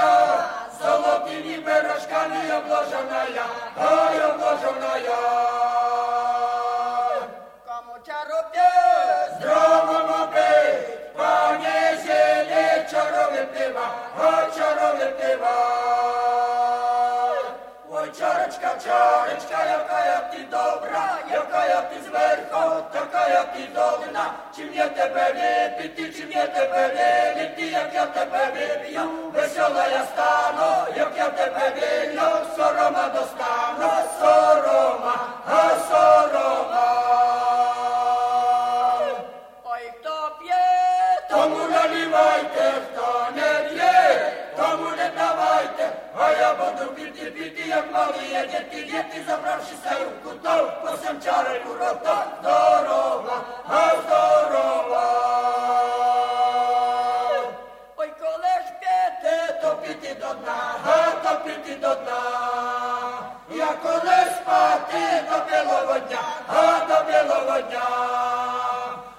моя, золотими пирожками обложенная, ой, обложенная. Кому чару п'є, здравому пить, понесели чарове пива, ой, чарове пива. Ой, чарочка, чарочка, якая ти добра, якая ти зверху, такая ти зовна, чим я тебе випити, чим я тебе випити, як я тебе вип'ю, весела я стану, як я тебе вилю, сорома достану, сорома, а сорома. Ой, хто п'є, тому наливайте, хто не п'є, тому не давайте, а я буду піти, піти, як малі діти, діти, забравши свою кутов, посем чарку рота, здорова, а здорова. Піти до дна. Я коли спати до білого дня, а до білого дня.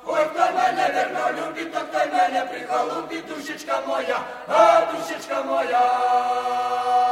Ой, хто мене верно любить, то хто мене прихолубить, душечка моя, а душечка моя.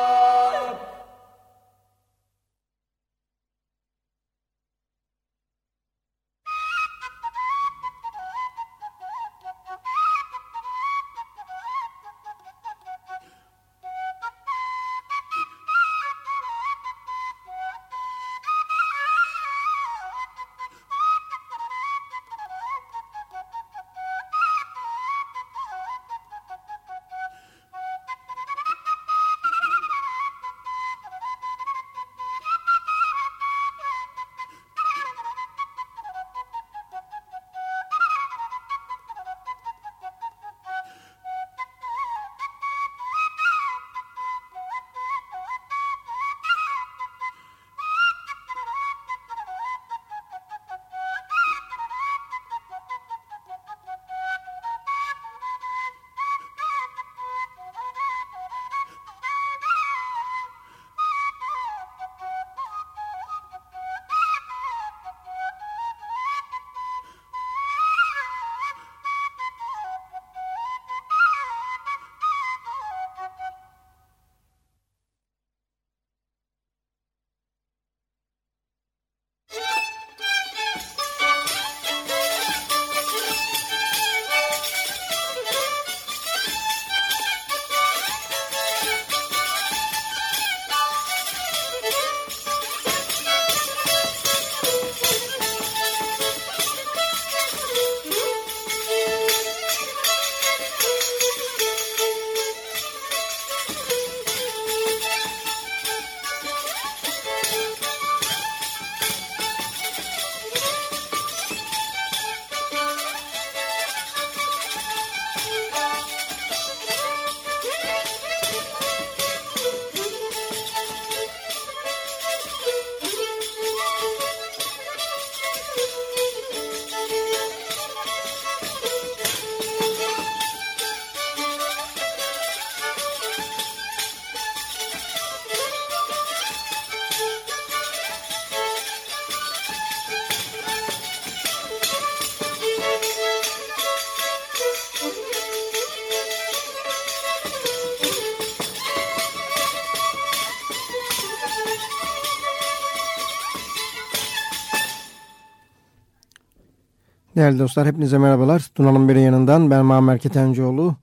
Değerli dostlar hepinize merhabalar. Tuna'nın biri yanından ben Muammer Ketencoğlu.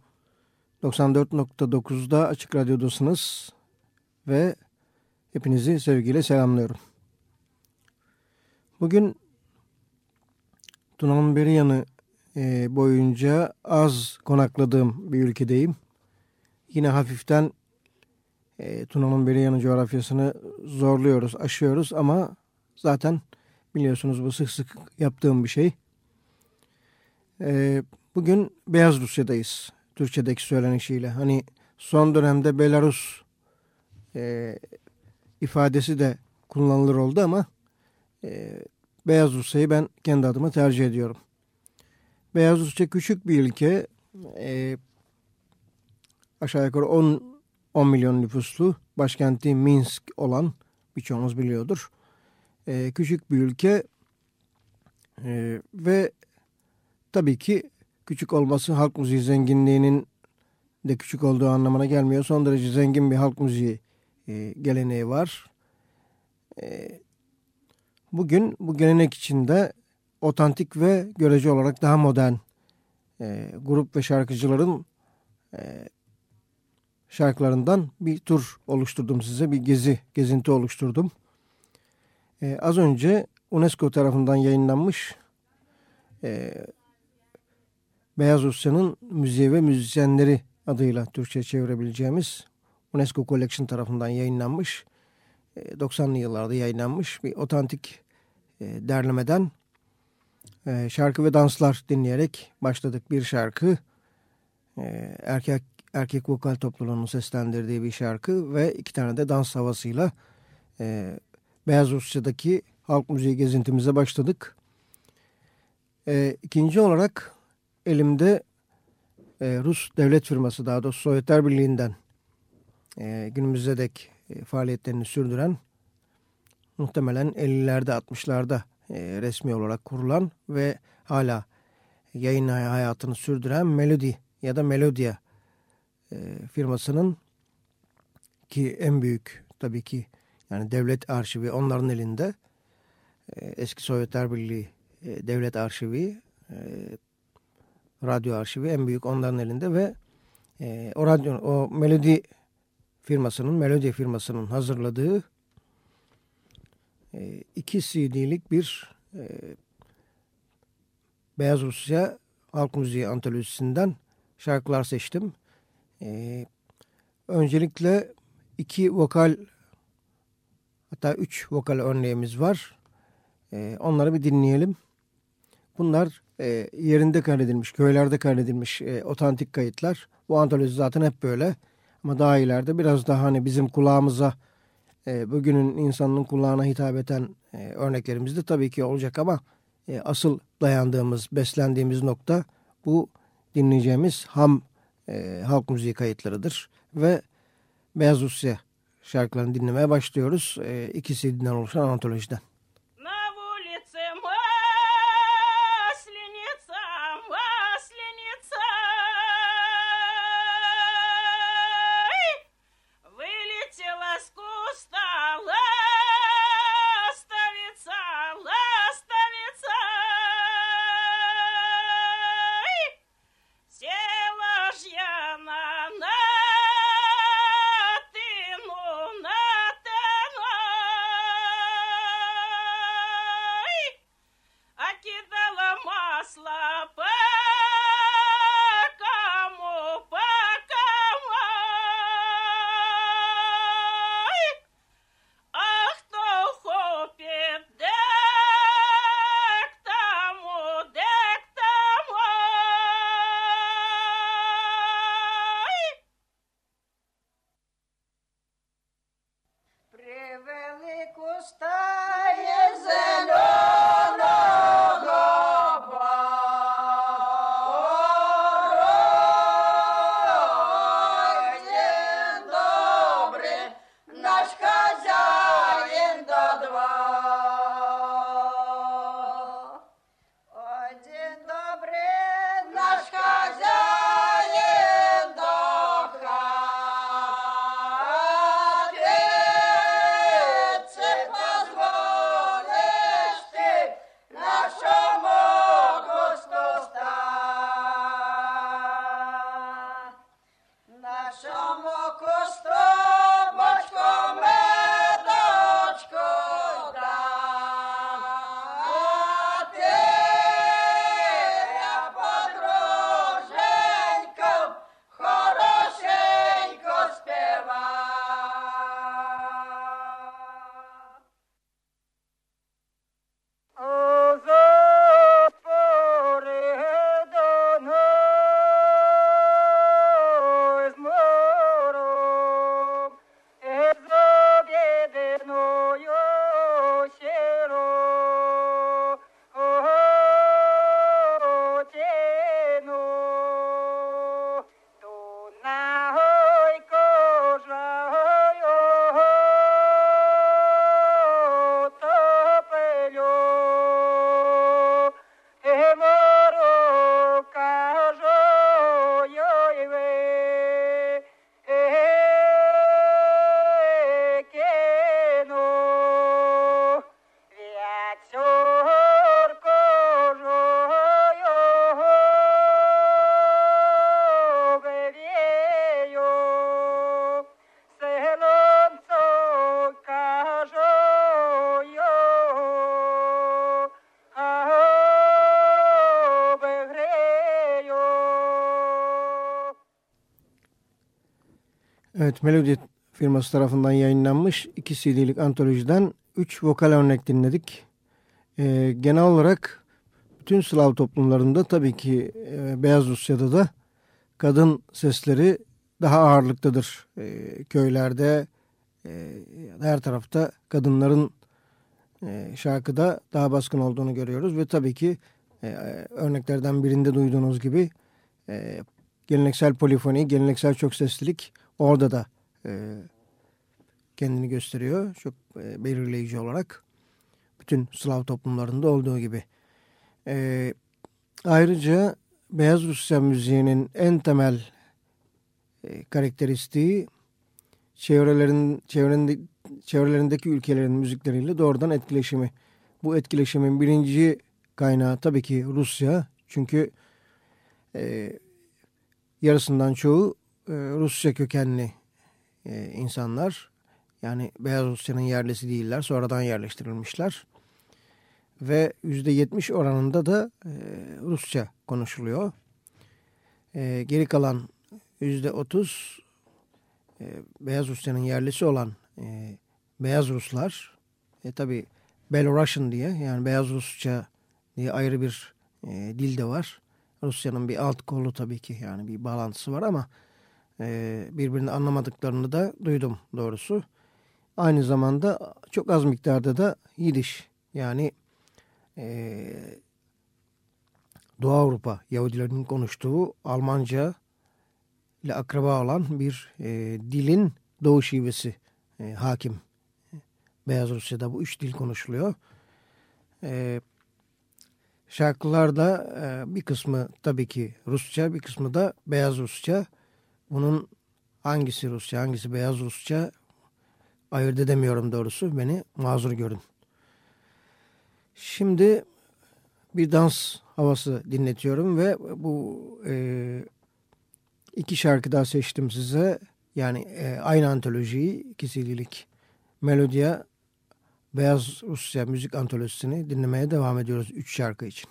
94.9'da Açık Radyo'dasınız ve hepinizi sevgiyle selamlıyorum. Bugün Tuna'nın beri yanı e, boyunca az konakladığım bir ülkedeyim. Yine hafiften e, beri yanı coğrafyasını zorluyoruz, aşıyoruz ama zaten biliyorsunuz bu sık sık yaptığım bir şey. E, bugün Beyaz Rusya'dayız. Türkçedeki söylenişiyle. Hani son dönemde Belarus e, ifadesi de kullanılır oldu ama e, Beyaz Rusya'yı ben kendi adıma tercih ediyorum. Beyaz Rusya küçük bir ülke. E, aşağı yukarı 10, 10 milyon nüfuslu. Başkenti Minsk olan birçoğunuz biliyordur. E, küçük bir ülke e, ve tabii ki küçük olması halk müziği zenginliğinin de küçük olduğu anlamına gelmiyor. Son derece zengin bir halk müziği e, geleneği var. E, bugün bu gelenek içinde otantik ve görece olarak daha modern e, grup ve şarkıcıların şarkılarından bir tur oluşturdum size. Bir gezi, gezinti oluşturdum. Az önce UNESCO tarafından yayınlanmış Beyaz Rusya'nın müziği ve müzisyenleri adıyla Türkçe çevirebileceğimiz UNESCO Collection tarafından yayınlanmış 90'lı yıllarda yayınlanmış bir otantik derlemeden şarkı ve danslar dinleyerek başladık. Bir şarkı erkek erkek vokal topluluğunun seslendirdiği bir şarkı ve iki tane de dans havasıyla Beyaz Rusya'daki halk müziği gezintimize başladık. İkinci olarak elimde e, Rus devlet firması daha doğrusu Sovyetler Birliği'nden e, günümüze dek e, faaliyetlerini sürdüren muhtemelen 50'lerde 60'larda e, resmi olarak kurulan ve hala yayın hayatını sürdüren Melody ya da Melodia e, firmasının ki en büyük tabii ki yani devlet arşivi onların elinde e, eski Sovyetler Birliği e, devlet arşivi e, radyo arşivi en büyük onların elinde ve e, o radyo o melodi firmasının melodi firmasının hazırladığı e, iki CD'lik bir e, Beyaz Rusya halk müziği antolojisinden şarkılar seçtim. E, öncelikle iki vokal hatta üç vokal örneğimiz var. E, onları bir dinleyelim. Bunlar e, yerinde kaydedilmiş, köylerde kaydedilmiş e, otantik kayıtlar. Bu antoloji zaten hep böyle. Ama daha ileride biraz daha hani bizim kulağımıza, e, bugünün insanının kulağına hitap eden e, örneklerimiz de tabii ki olacak ama e, asıl dayandığımız, beslendiğimiz nokta bu dinleyeceğimiz ham e, halk müziği kayıtlarıdır. Ve Beyaz Rusya şarkılarını dinlemeye başlıyoruz. E, iki CD'den oluşan antolojiden. Evet, Melody firması tarafından yayınlanmış iki CD'lik antolojiden 3 vokal örnek dinledik. Ee, genel olarak bütün Slav toplumlarında tabii ki e, Beyaz Rusya'da da kadın sesleri daha ağırlıktadır. E, köylerde e, her tarafta kadınların e, şarkıda daha baskın olduğunu görüyoruz. Ve tabii ki e, örneklerden birinde duyduğunuz gibi e, geleneksel polifoni, geleneksel çok seslilik orada da e, kendini gösteriyor. Çok e, belirleyici olarak. Bütün Slav toplumlarında olduğu gibi. E, ayrıca Beyaz Rusya müziğinin en temel e, karakteristiği çevrelerin, çevrelerinde, çevrelerindeki ülkelerin müzikleriyle doğrudan etkileşimi. Bu etkileşimin birinci kaynağı tabii ki Rusya. Çünkü e, yarısından çoğu e, Rusya kökenli e, insanlar. Yani Beyaz Rusya'nın yerlisi değiller. Sonradan yerleştirilmişler. Ve yüzde yetmiş oranında da e, Rusça konuşuluyor. E, geri kalan yüzde otuz e, Beyaz Rusya'nın yerlisi olan Beyaz Ruslar. E, Tabi Belarusian diye yani Beyaz Rusça diye ayrı bir dil de var. Rusya'nın bir alt kolu tabii ki yani bir bağlantısı var ama e, birbirini anlamadıklarını da duydum doğrusu. Aynı zamanda çok az miktarda da Yidiş yani e, Doğu Avrupa Yahudilerinin konuştuğu Almanca ile akraba olan bir e, dilin doğu şivesi e, hakim. Beyaz Rusya'da bu üç dil konuşuluyor. E, şarkılarda e, bir kısmı tabii ki Rusça, bir kısmı da Beyaz Rusça. Bunun hangisi Rusça, hangisi Beyaz Rusça ayırt edemiyorum doğrusu. Beni mazur görün. Şimdi bir dans havası dinletiyorum ve bu e, iki şarkı daha seçtim size. Yani e, aynı antolojiyi iki CD'lik Melodia Beyaz Rusya müzik antolojisini dinlemeye devam ediyoruz üç şarkı için.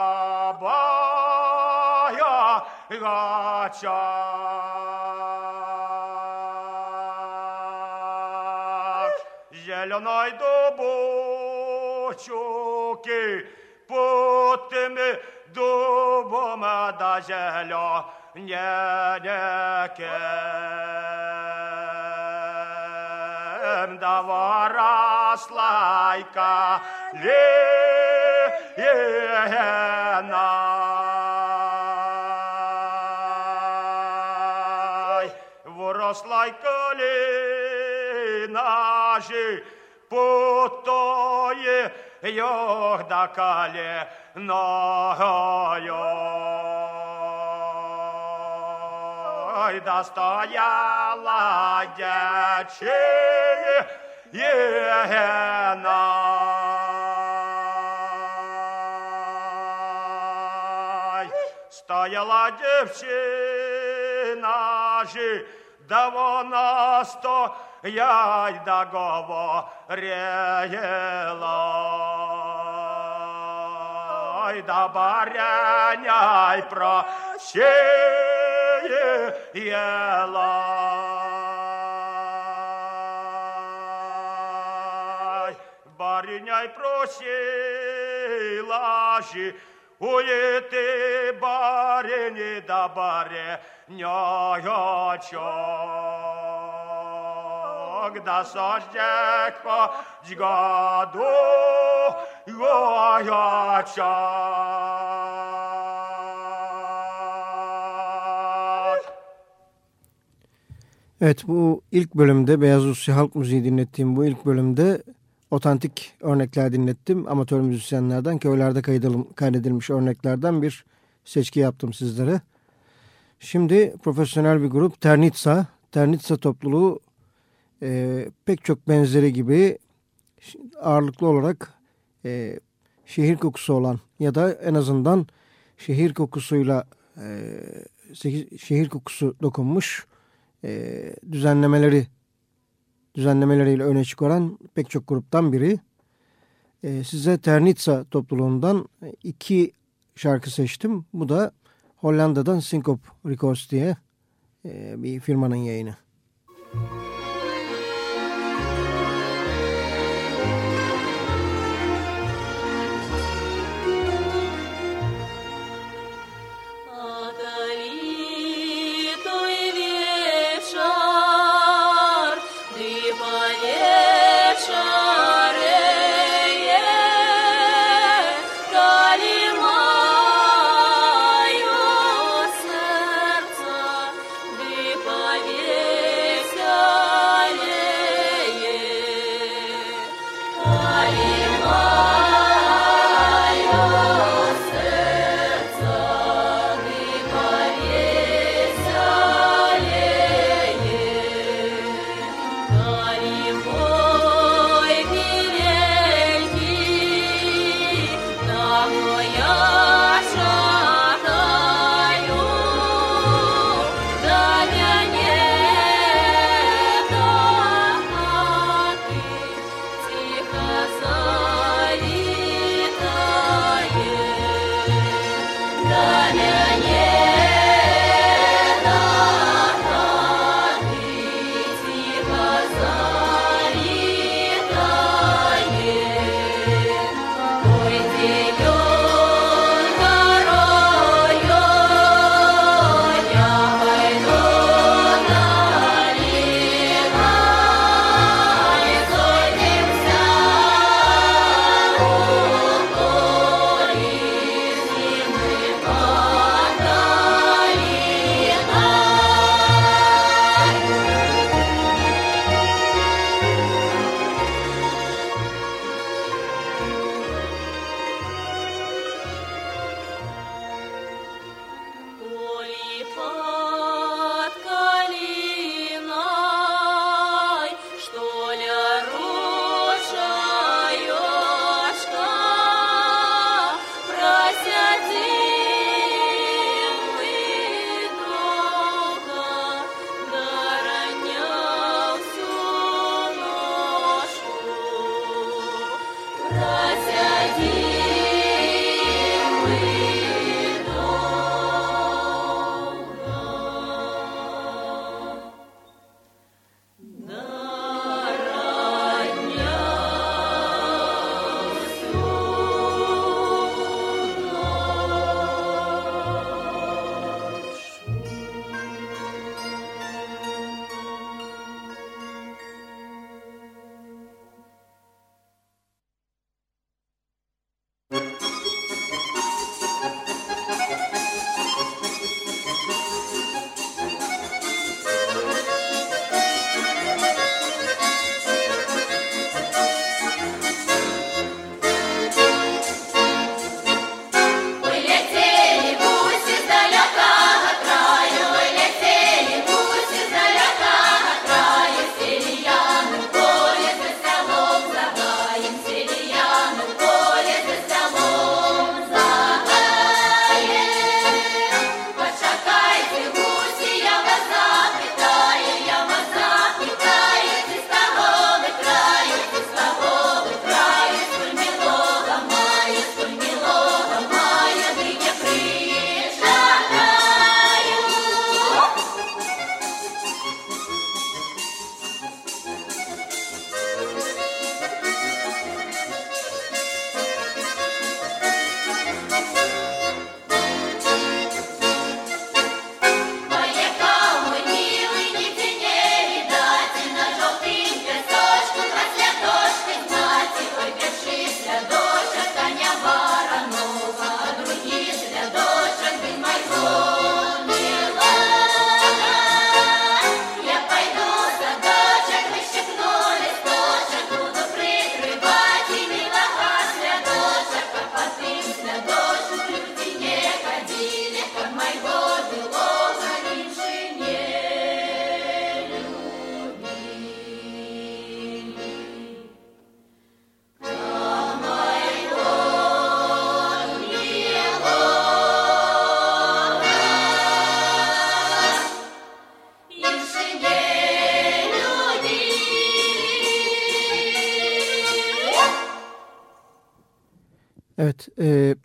гачах. Зеленой дубочуки под тими дубами да зелененьким. Ем, да ворослайка легена. just like early naši putoje jogda kale nogoj. Da stojala dječe jena. Стояла дівчина жи, дев'яносто я й договорила. Ой, да баряня й прощила. Бариня просила жи, уйти барині да баре, nyajacsak, da szasgyek a gygadó Evet bu ilk bölümde Beyaz Rusya Halk Müziği dinlettiğim bu ilk bölümde otantik örnekler dinlettim. Amatör müzisyenlerden köylerde kaydedilmiş örneklerden bir seçki yaptım sizlere. Şimdi profesyonel bir grup Ternitsa. Ternitsa topluluğu e, pek çok benzeri gibi ağırlıklı olarak e, şehir kokusu olan ya da en azından şehir kokusuyla e, şehir kokusu dokunmuş e, düzenlemeleri düzenlemeleriyle öne çıkaran pek çok gruptan biri. E, size Ternitsa topluluğundan iki şarkı seçtim. Bu da Hollanda'dan Syncop Records diye e, bir firmanın yayını.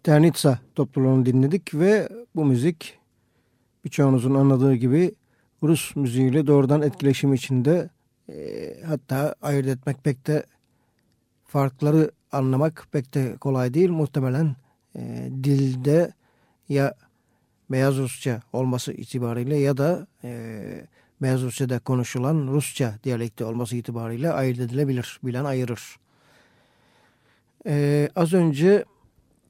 Ternitsa topluluğunu dinledik ve bu müzik birçoğunuzun anladığı gibi Rus müziğiyle doğrudan etkileşim içinde e, hatta ayırt etmek pek de farkları anlamak pek de kolay değil. Muhtemelen e, dilde ya Beyaz Rusça olması itibariyle ya da e, Beyaz Rusya'da konuşulan Rusça diyalekti olması itibariyle ayırt edilebilir. Bilen ayırır. E, az önce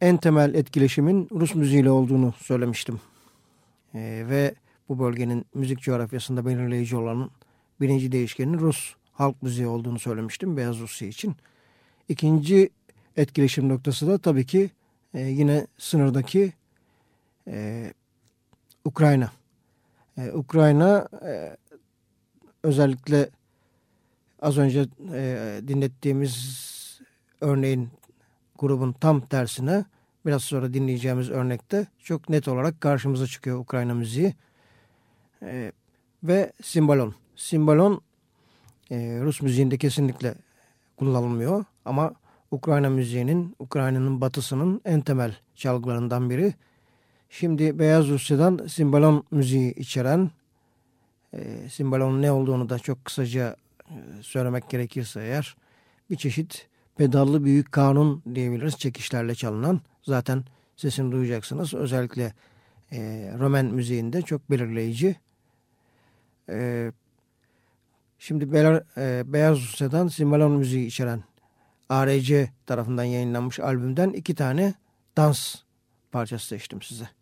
en temel etkileşimin Rus müziğiyle olduğunu söylemiştim. E, ve bu bölgenin müzik coğrafyasında belirleyici olan birinci değişkenin Rus halk müziği olduğunu söylemiştim Beyaz Rusya için. İkinci etkileşim noktası da tabii ki e, yine sınırdaki e, Ukrayna. E, Ukrayna e, özellikle az önce e, dinlettiğimiz örneğin grubun tam tersine biraz sonra dinleyeceğimiz örnekte çok net olarak karşımıza çıkıyor Ukrayna müziği. E, ve simbalon. Simbalon e, Rus müziğinde kesinlikle kullanılmıyor ama Ukrayna müziğinin, Ukrayna'nın batısının en temel çalgılarından biri. Şimdi Beyaz Rusya'dan simbalon müziği içeren, e, simbalonun ne olduğunu da çok kısaca e, söylemek gerekirse eğer, bir çeşit pedallı büyük kanun diyebiliriz çekişlerle çalınan. Zaten sesini duyacaksınız. Özellikle e, Roman müziğinde çok belirleyici. E, şimdi Belar, e, Beyaz Rusya'dan simbalon müziği içeren ARC tarafından yayınlanmış albümden iki tane dans parçası seçtim size.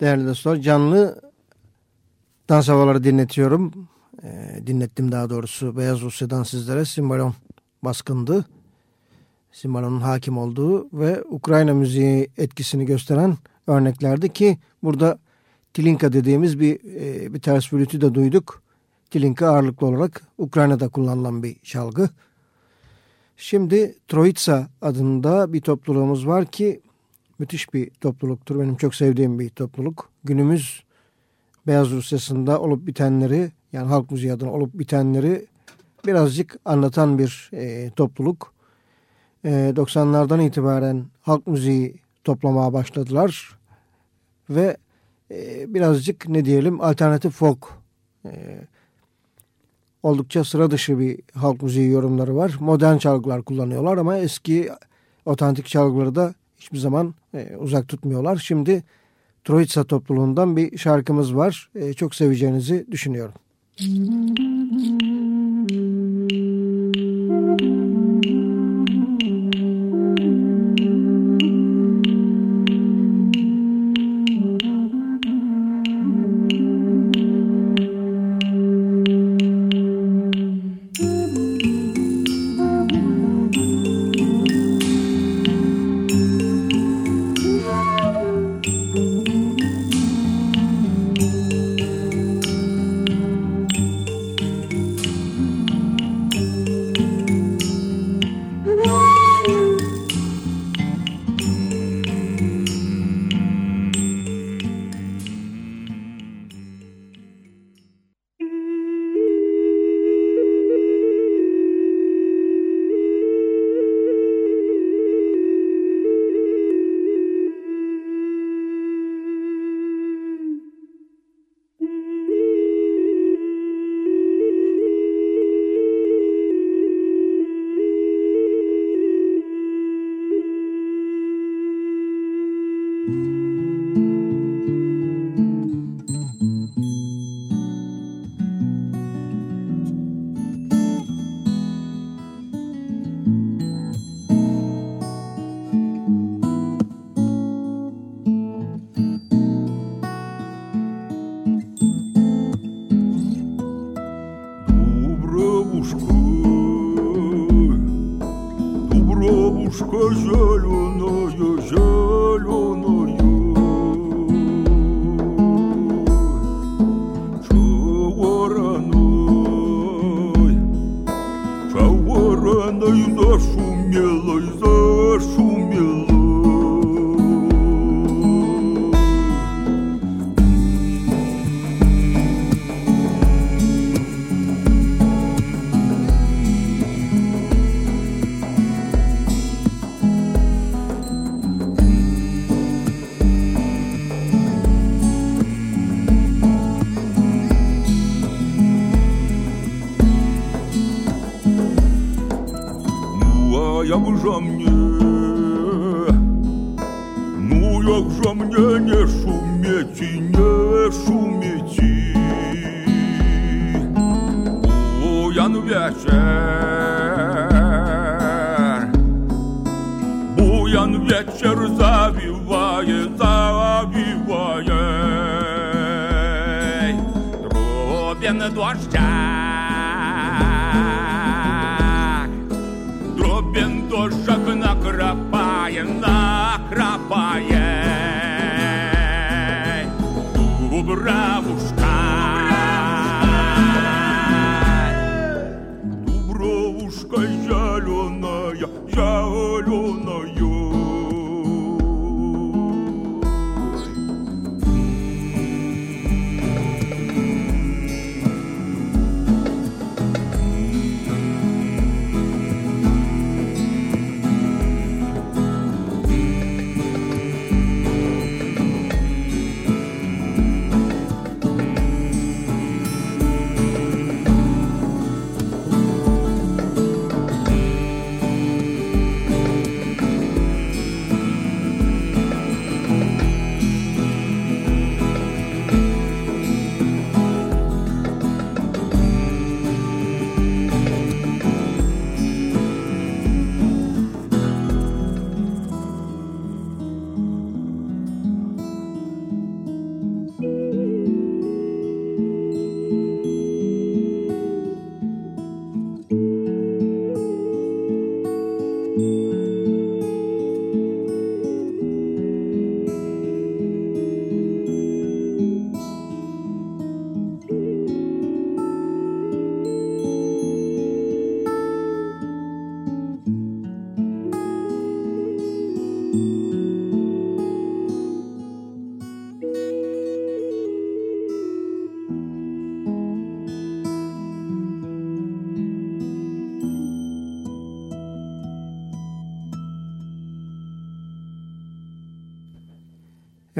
Değerli dostlar canlı dans havaları dinletiyorum. E, dinlettim daha doğrusu Beyaz Rusya'dan sizlere Simbalon baskındı. Simbalon'un hakim olduğu ve Ukrayna müziği etkisini gösteren örneklerdi ki burada Tilinka dediğimiz bir, e, bir ters flütü de duyduk. Tilinka ağırlıklı olarak Ukrayna'da kullanılan bir çalgı. Şimdi Troitsa adında bir topluluğumuz var ki müthiş bir topluluktur. Benim çok sevdiğim bir topluluk. Günümüz Beyaz Rusya'sında olup bitenleri yani halk müziği adına olup bitenleri birazcık anlatan bir e, topluluk. E, 90'lardan itibaren halk müziği toplamaya başladılar ve e, birazcık ne diyelim alternatif folk e, oldukça sıra dışı bir halk müziği yorumları var. Modern çalgılar kullanıyorlar ama eski otantik çalgıları da hiçbir zaman e, uzak tutmuyorlar. Şimdi Troitsa topluluğundan bir şarkımız var. E, çok seveceğinizi düşünüyorum.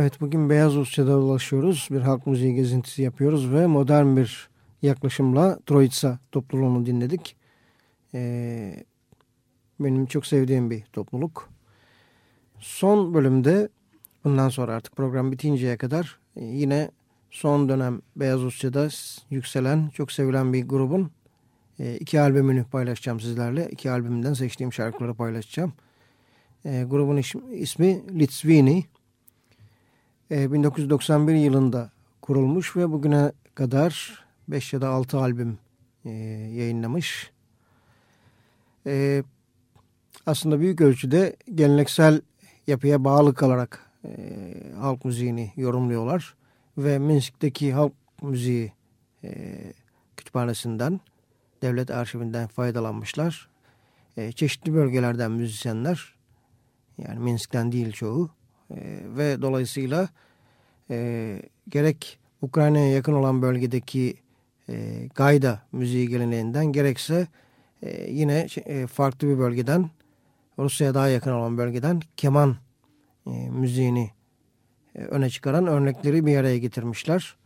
Evet bugün Beyaz Rusya'da dolaşıyoruz. Bir halk müziği gezintisi yapıyoruz ve modern bir yaklaşımla Troitsa topluluğunu dinledik. Ee, benim çok sevdiğim bir topluluk. Son bölümde bundan sonra artık program bitinceye kadar e, yine son dönem Beyaz Rusya'da yükselen, çok sevilen bir grubun e, iki albümünü paylaşacağım sizlerle. İki albümünden seçtiğim şarkıları paylaşacağım. E, grubun ismi Litvini. 1991 yılında kurulmuş ve bugüne kadar 5 ya da 6 albüm yayınlamış. aslında büyük ölçüde geleneksel yapıya bağlı kalarak halk müziğini yorumluyorlar ve Minsk'teki halk müziği e, kütüphanesinden, devlet arşivinden faydalanmışlar. E, çeşitli bölgelerden müzisyenler, yani Minsk'ten değil çoğu e, ve dolayısıyla e, gerek Ukrayna'ya yakın olan bölgedeki e, Gayda müziği geleneğinden gerekse e, yine e, farklı bir bölgeden Rusya'ya daha yakın olan bölgeden keman e, müziğini e, öne çıkaran örnekleri bir araya getirmişler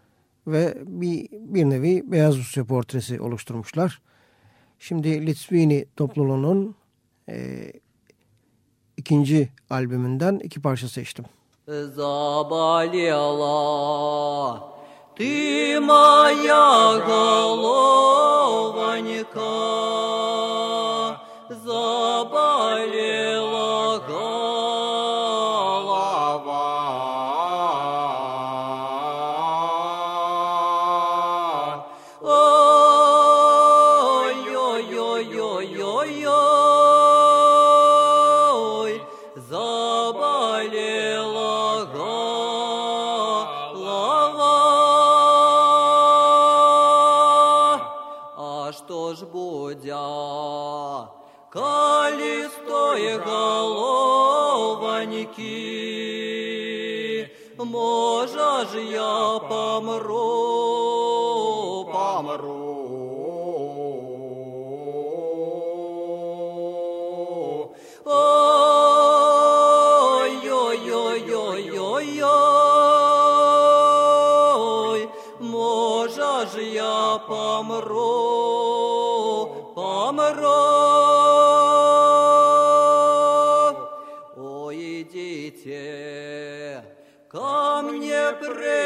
ve bir, bir nevi Beyaz Rusya portresi oluşturmuşlar. Şimdi Litvini topluluğunun e, ikinci albümünden iki parça seçtim. Заболела ты моя голованька, Можа ж я помру,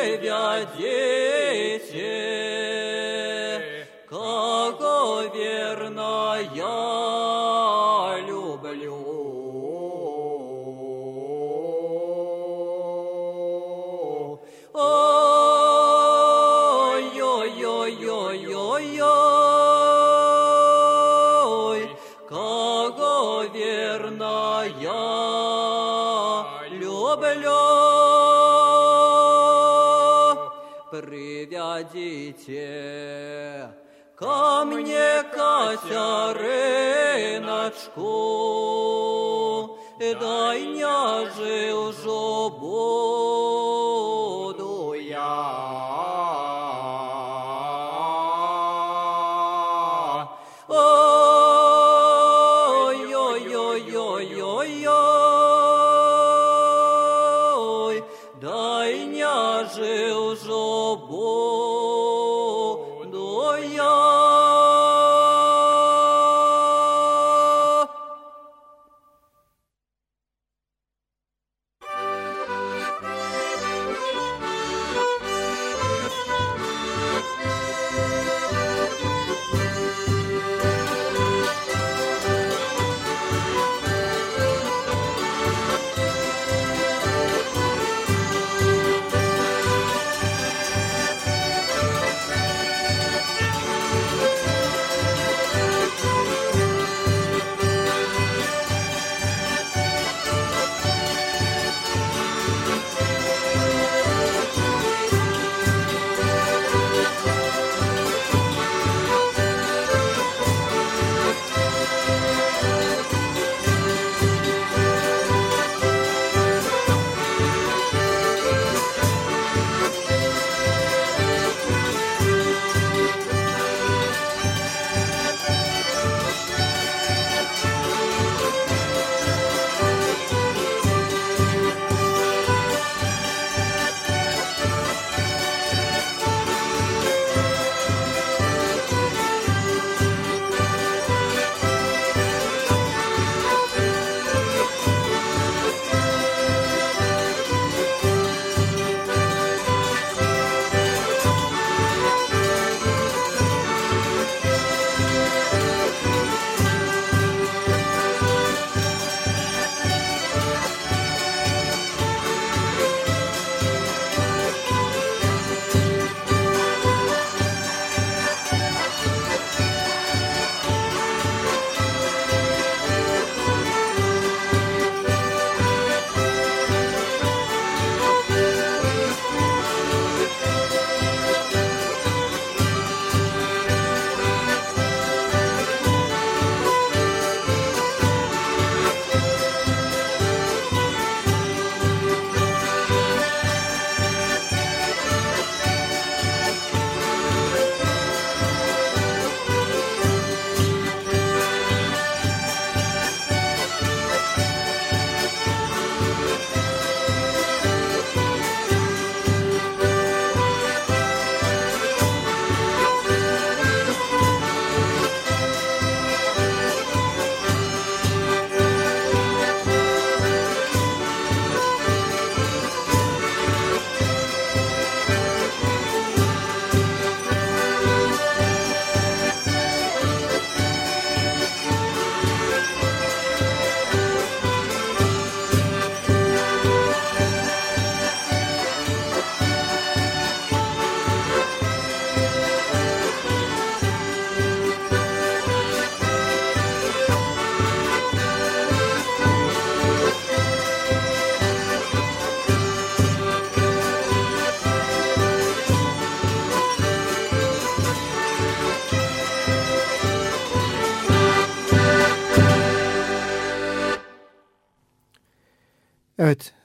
Savior Dieu.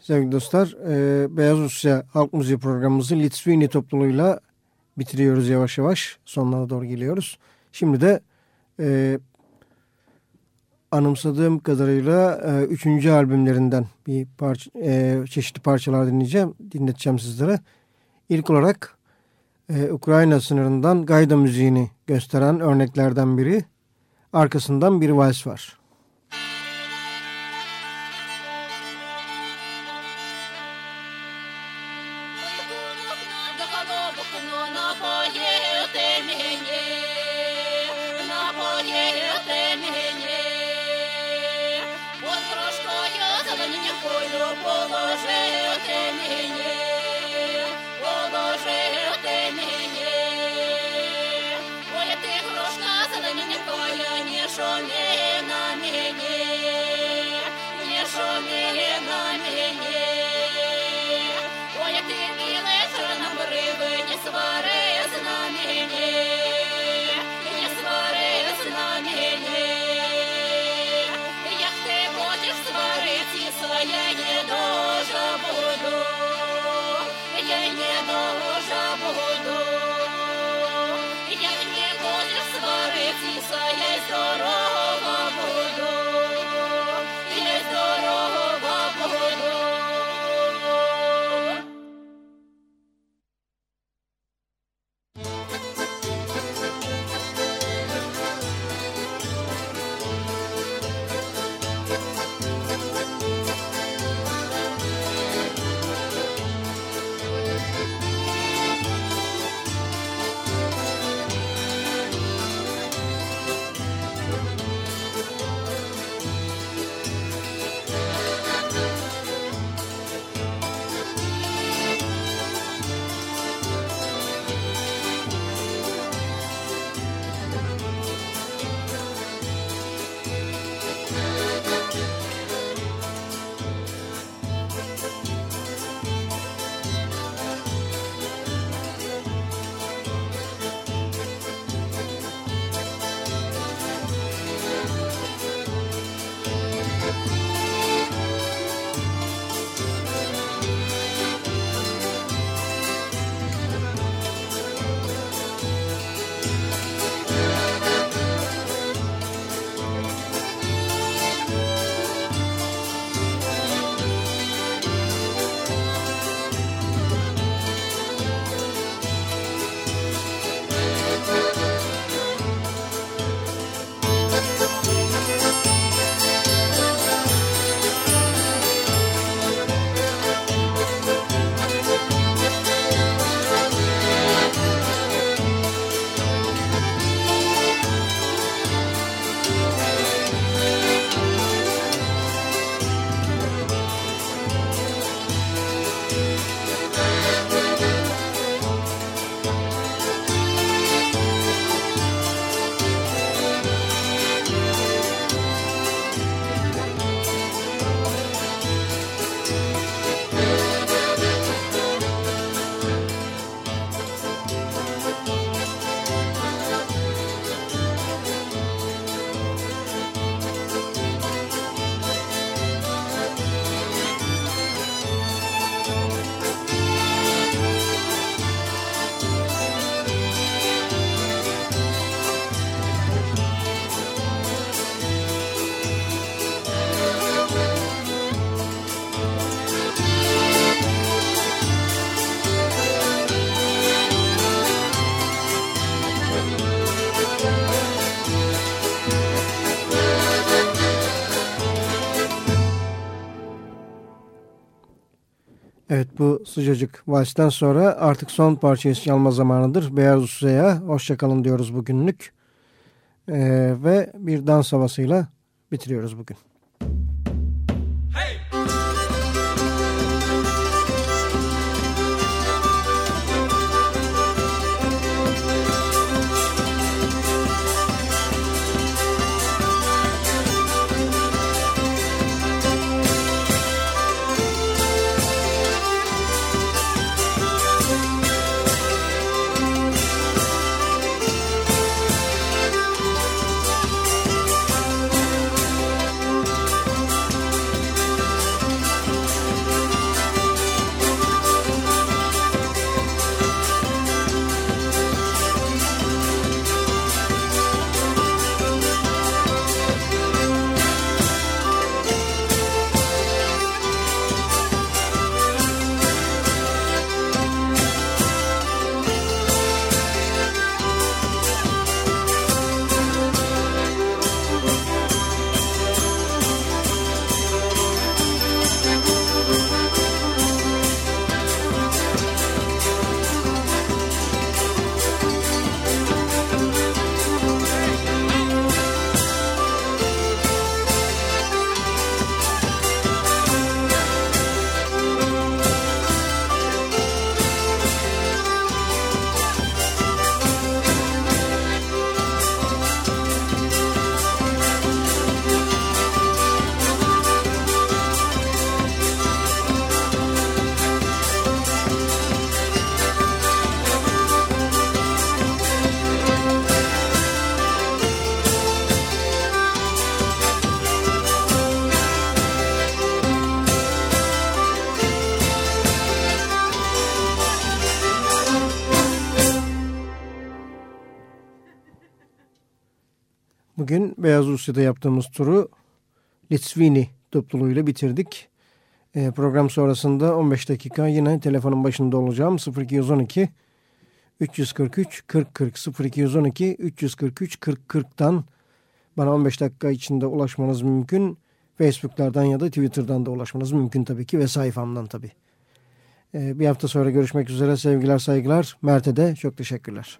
Sevgili dostlar e, Beyaz Rusya Halk Müziği programımızı Litvini topluluğuyla bitiriyoruz yavaş yavaş. Sonlara doğru geliyoruz. Şimdi de e, anımsadığım kadarıyla e, üçüncü albümlerinden bir parça, e, çeşitli parçalar dinleyeceğim, dinleteceğim sizlere. İlk olarak e, Ukrayna sınırından gayda müziğini gösteren örneklerden biri. Arkasından bir vals var. Sıcacık valsten sonra artık son parçayı çalma zamanıdır. Beyaz Usta'ya hoşçakalın diyoruz bugünlük. Ee, ve bir dans havasıyla bitiriyoruz bugün. Bugün Beyaz Rusya'da yaptığımız turu Litvini topluluğuyla bitirdik. E, program sonrasında 15 dakika yine telefonun başında olacağım. 0212 343 40 40 0212 343 40 40'tan bana 15 dakika içinde ulaşmanız mümkün. Facebook'lardan ya da Twitter'dan da ulaşmanız mümkün tabii ki ve sayfamdan tabii. E, bir hafta sonra görüşmek üzere sevgiler saygılar. Mert'e de çok teşekkürler.